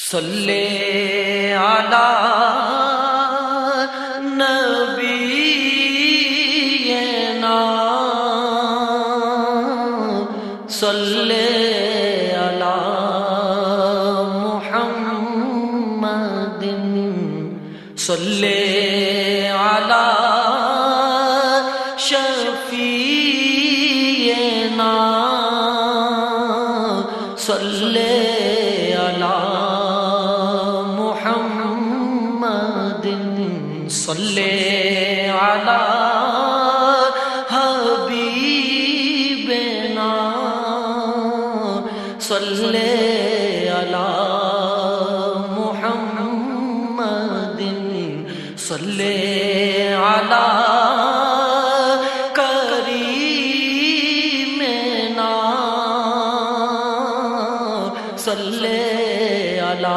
صلی علی نبینا صلی علی محمد صلی علی شفیعنا صلی صلی علی حبیبنا صلی علی محمد صلی علی کریمنا صلی علی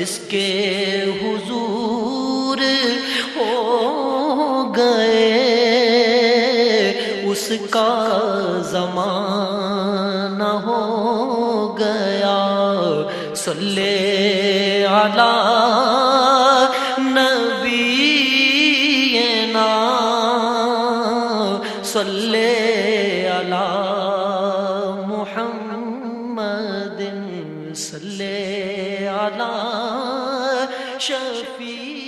جس کے حضور ہو گئے، اس کا زمانہ ہو گیا۔ صلی علی نبینا۔ صلی علی صلی علی شفیعنا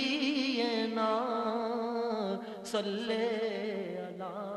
صلی علی